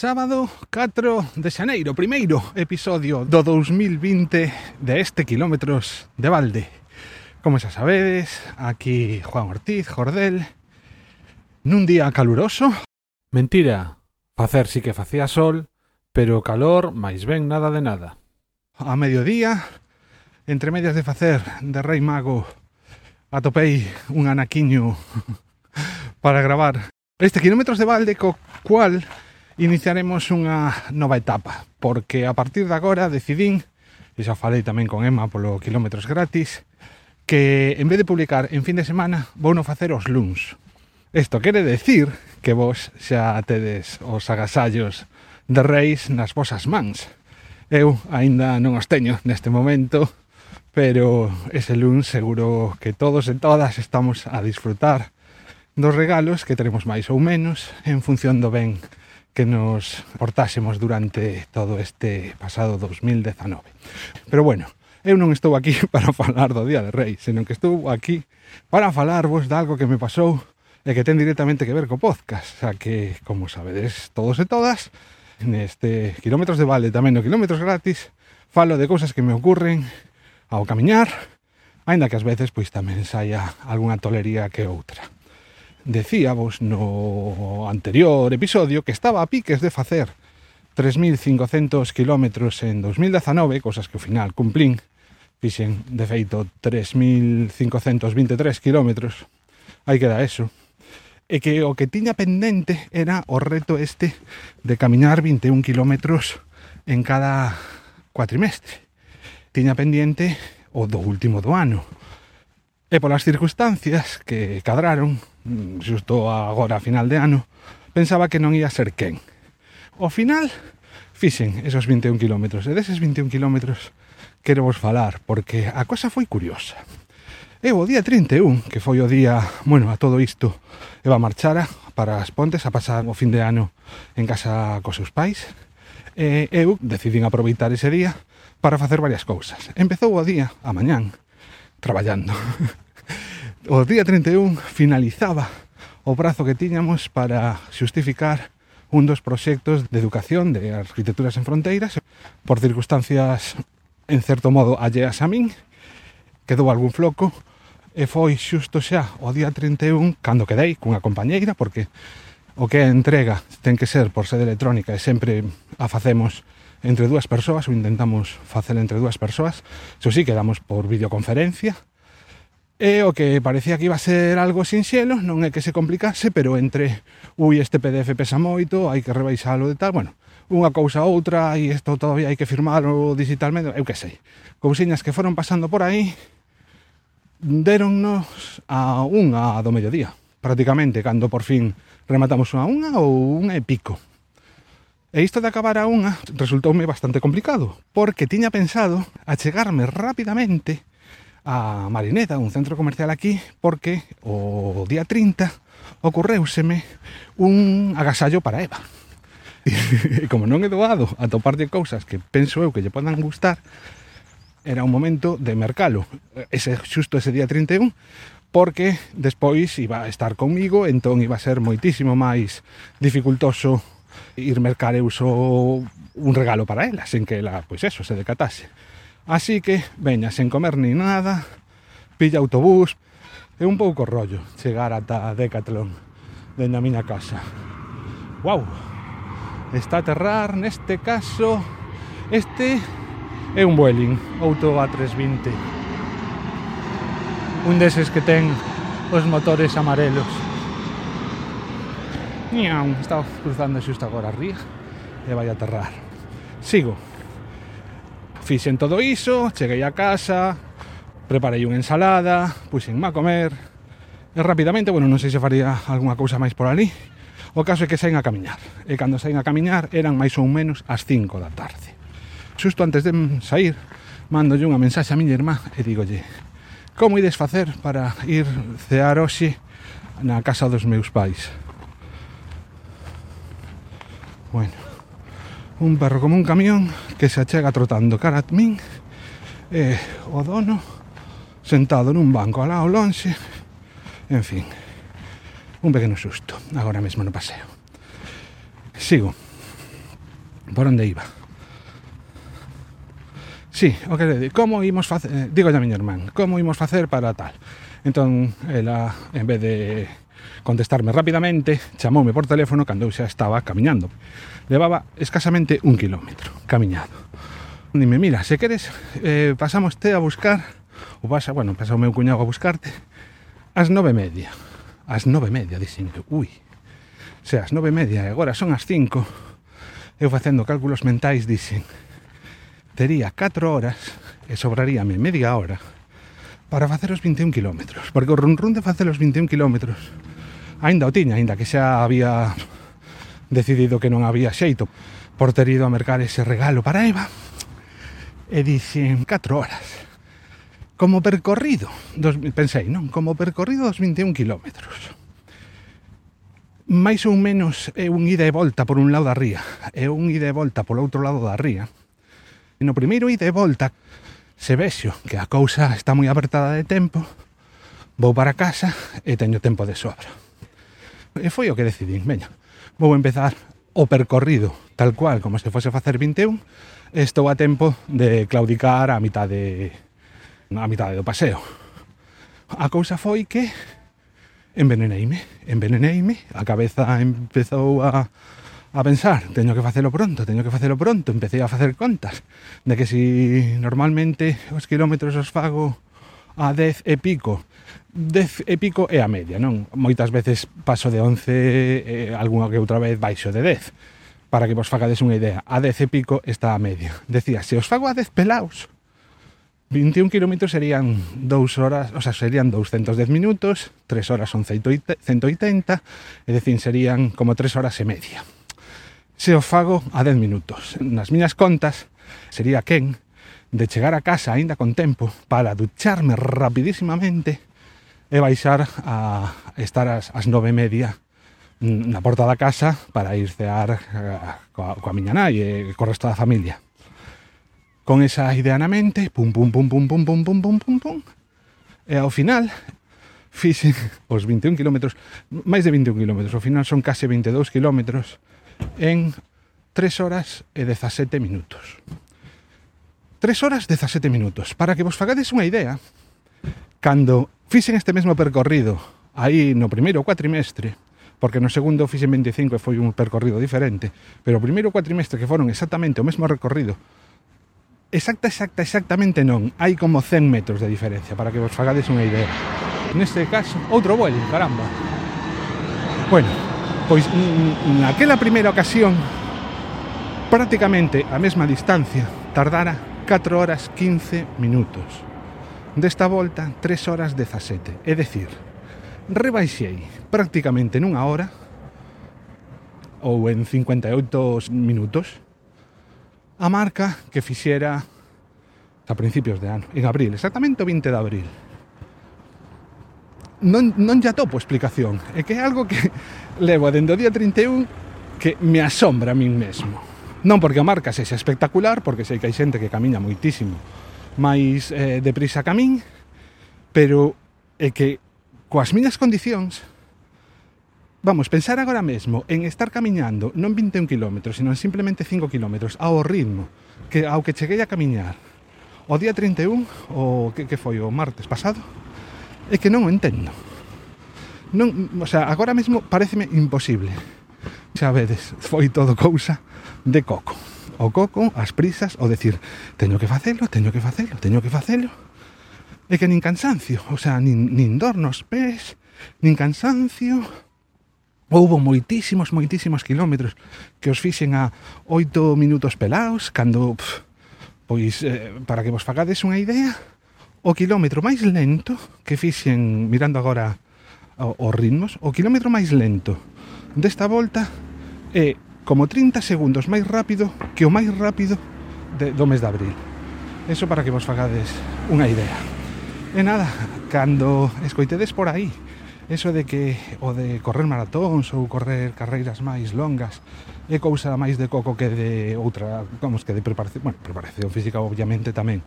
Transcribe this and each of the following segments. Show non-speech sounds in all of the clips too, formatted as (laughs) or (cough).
sábado 4 de xaneiro, primeiro episodio do 2020 de este Kilómetros de Balde. Como xa sabedes, aquí Juan Ortiz, Jordel, nun día caluroso. Mentira, facer sí que facía sol, pero calor máis ben nada de nada. A mediodía, entre medias de facer de Rei Mago, atopei un anaquiño (laughs) para gravar este Kilómetros de Balde co cual iniciaremos unha nova etapa, porque a partir de agora decidín, e xa falei tamén con Emma polo kilómetros gratis, que en vez de publicar en fin de semana, vou non facer os luns. Isto quere decir que vos xa tedes os agasallos de reis nas vosas mans. Eu aínda non os teño neste momento, pero ese luns seguro que todos e todas estamos a disfrutar dos regalos que teremos máis ou menos en función do ben que nos portásemos durante todo este pasado 2019. Pero bueno, eu non estou aquí (laughs) para falar do Día de Rei, senón que estou aquí para falarvos de algo que me pasou e que ten directamente que ver co podcast, xa que, como sabedes todos e todas, neste Kilómetros de Vale, tamén no Kilómetros Gratis, falo de cousas que me ocurren ao camiñar, aínda que ás veces pois tamén saia algunha tolería que outra. Decíamos no anterior episodio que estaba a piques de facer 3.500 km en 2019, cosas que ao final cumplín, fixen de feito 3.523 km, aí queda eso, e que o que tiña pendente era o reto este de camiñar 21 km en cada cuatrimestre. Tiña pendiente o do último do ano, E polas circunstancias que cadraron, mm, xusto agora a final de ano, pensaba que non ia ser quen. Ao final, fixen esos 21 km. E deses 21 km quero vos falar, porque a cosa foi curiosa. E o día 31, que foi o día, bueno, a todo isto, Eva marchara para as Pontes a pasar o fin de ano en casa cos seus pais. E eu decidín aproveitar ese día para facer varias cousas. Empezou o día, a mañán, traballando. (laughs) O día 31 finalizaba o prazo que tiñamos para xustificar un dos proxectos de educación de arquitecturas en fronteiras por circunstancias en certo modo alleas a min quedou algún floco e foi xusto xa o día 31 cando quedei cunha compañeira porque o que é entrega ten que ser por sede electrónica e sempre a facemos entre dúas persoas, ou intentamos facer entre dúas persoas, iso sí, quedamos por videoconferencia, E o que parecía que iba a ser algo sinxelo, non é que se complicase, pero entre, ui, este PDF pesa moito, hai que rebaixalo de tal, bueno, unha cousa ou outra, e isto todavía hai que firmarlo digitalmente, eu que sei. Cousiñas que foron pasando por aí, deronnos a unha do mediodía, prácticamente, cando por fin rematamos unha a unha ou unha e pico. E isto de acabar a unha resultoume bastante complicado, porque tiña pensado achegarme rapidamente a Marineda, un centro comercial aquí, porque o día 30 ocorreuseme un agasallo para Eva. (laughs) E como non é doado a toparlle cousas que penso eu que lle podan gustar, era un momento de mercalo. Ese xusto ese día 31, porque despois iba a estar comigo, entón iba a ser moitísimo máis dificultoso ir mercar eu só un regalo para ela, sen que ela, pois eso, se decatase. Así que, veña, sen comer ni nada, pilla autobús, é un pouco rollo chegar ata Decathlon dende a miña casa. Wow, está a aterrar, neste caso, este é un Vueling, outro A320. Un deses que ten os motores amarelos. ¡Niam! Estaba cruzando xusto agora a ría e vai aterrar. Sigo. Fixen todo iso, cheguei a casa, preparei unha ensalada, puxenme a comer, e rapidamente, bueno, non sei se faría algunha cousa máis por ali, o caso é que saen a camiñar. E cando saen a camiñar eran máis ou menos as 5 da tarde. Xusto antes de sair, mandolle unha mensaxe a miña irmá e digolle como ides facer para ir cear hoxe na casa dos meus pais. Bueno, un perro como un camión que se achega trotando cara a min e o dono sentado nun banco alá ao lonxe en fin un pequeno susto agora mesmo no paseo. Sigo. Por onde iba? Sí, o que de, como imos facer, eh, digo a miña irmán, como imos facer para tal. Entón, ela, en vez de contestarme rapidamente, chamoume por teléfono cando eu xa estaba camiñando. Levaba escasamente un kilómetro camiñado. Dime, mira, se queres, eh, pasamos te a buscar, ou pasa, bueno, pasa o meu cuñado a buscarte, ás nove media. Ás nove media, dixen que, ui, se ás nove media e agora son as cinco, eu facendo cálculos mentais, dixen, tería 4 horas e sobraríame media hora para facer os 21 km porque o run run de facer os 21 km aínda o tiña, aínda que xa había decidido que non había xeito por ter ido a mercar ese regalo para Eva. E dixen 4 horas como percorrido dos, pensei, non? como percorrido dos 21 km máis ou menos é un ida e volta por un lado da ría e un ida e volta polo outro lado da ría. E no primeiro ida e volta se vexo que a cousa está moi apertada de tempo, vou para casa e teño tempo de sobra. E foi o que decidín, veña, vou empezar o percorrido tal cual como se fose facer 21, estou a tempo de claudicar a mitade a mitade do paseo. A cousa foi que enveneneime, enveneneime, a cabeza empezou a a pensar, teño que facelo pronto, teño que facelo pronto, empecé a facer contas de que si normalmente os kilómetros os fago a 10 e pico, 10 e pico é a media, non? Moitas veces paso de 11 e eh, algunha que outra vez baixo de 10 para que vos facades unha idea, a 10 e pico está a media. Decía, se os fago a 10 pelaos, 21 km serían 2 horas, o sea, serían 210 minutos, 3 horas son 180, é dicir, serían como 3 horas e media se o fago a 10 minutos. Nas miñas contas sería quen de chegar a casa aínda con tempo para ducharme rapidísimamente e baixar a estar as, as nove e media na porta da casa para ir cear coa, coa miña nai e co resto da familia. Con esa idea na mente, pum, pum, pum, pum, pum, pum, pum, pum, pum, pum, e ao final fixen os 21 km, máis de 21 km, ao final son case 22 km en 3 horas e 17 minutos. 3 horas 17 minutos. Para que vos fagades unha idea, cando fixen este mesmo percorrido aí no primeiro cuatrimestre, porque no segundo fixen 25 e foi un percorrido diferente, pero o primeiro cuatrimestre que foron exactamente o mesmo recorrido, exacta, exacta, exactamente non, hai como 100 metros de diferencia, para que vos fagades unha idea. Neste caso, outro vuelo, caramba. Bueno, Pois mm, mm, mm, naquela primeira ocasión prácticamente a mesma distancia tardara 4 horas 15 minutos. Desta volta 3 horas 17, é dicir, rebaixei prácticamente nunha hora ou en 58 minutos a marca que fixera a principios de ano, en abril, exactamente o 20 de abril non, non lle atopo explicación. É que é algo que (laughs) levo dende o día 31 que me asombra a min mesmo. Non porque a marca sexa espectacular, porque sei que hai xente que camiña moitísimo máis eh, deprisa que a min, pero é que coas miñas condicións Vamos, pensar agora mesmo en estar camiñando non 21 km, sino simplemente 5 km ao ritmo que ao que cheguei a camiñar o día 31, o que, que foi o martes pasado, é que non o entendo. Non, o sea, agora mesmo pareceme imposible. Xa vedes, foi todo cousa de coco. O coco, as prisas, o decir, teño que facelo, teño que facelo, teño que facelo. É que nin cansancio, o sea, nin, nin dor nos pés, nin cansancio, Houbo moitísimos, moitísimos kilómetros que os fixen a 8 minutos pelaos, cando, pf, pois, eh, para que vos fagades unha idea, o quilómetro máis lento que fixen, mirando agora os ritmos, o quilómetro máis lento desta volta é como 30 segundos máis rápido que o máis rápido de, do mes de abril. Eso para que vos fagades unha idea. E nada, cando escoitedes por aí eso de que o de correr maratóns ou correr carreiras máis longas é cousa máis de coco que de outra, como que de preparación, bueno, preparación física obviamente tamén,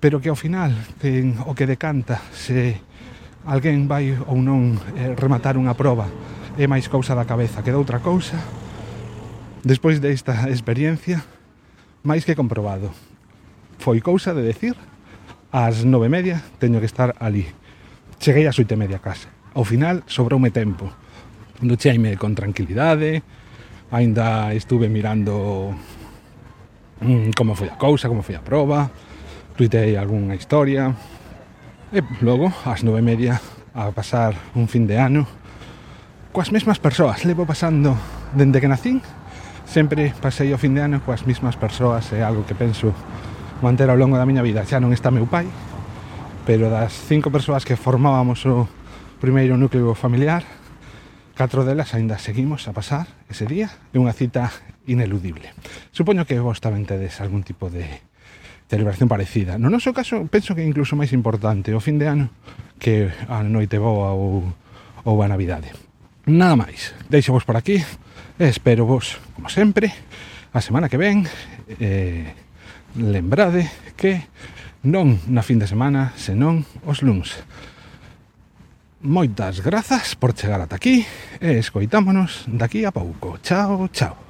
pero que ao final ten o que decanta se alguén vai ou non eh, rematar unha proba é máis cousa da cabeza que da outra cousa. Despois desta experiencia máis que comprobado. Foi cousa de decir ás nove e media teño que estar ali cheguei ás oito e media casa. Ao final sobroume tempo. Ducheime con tranquilidade ainda estuve mirando mm, como foi a cousa, como foi a proba tuitei algunha historia. E logo ás nove media a pasar un fin de ano coas mesmas persoas. Levo pasando dende que nacín sempre pasei o fin de ano coas mesmas persoas é algo que penso manter ao longo da miña vida. Xa non está meu pai pero das cinco persoas que formábamos o primeiro núcleo familiar catro delas aínda seguimos a pasar ese día é unha cita ineludible. Supoño que vos tamén tedes algún tipo de celebración parecida. No noso caso, penso que incluso máis importante o fin de ano que a noite boa ou, ou a Navidade. Nada máis, deixo vos por aquí, espero vos, como sempre, a semana que ven, eh, lembrade que non na fin de semana, senón os luns. Moitas grazas por chegar ata aquí e escoitámonos daqui a pouco. Chao, chao.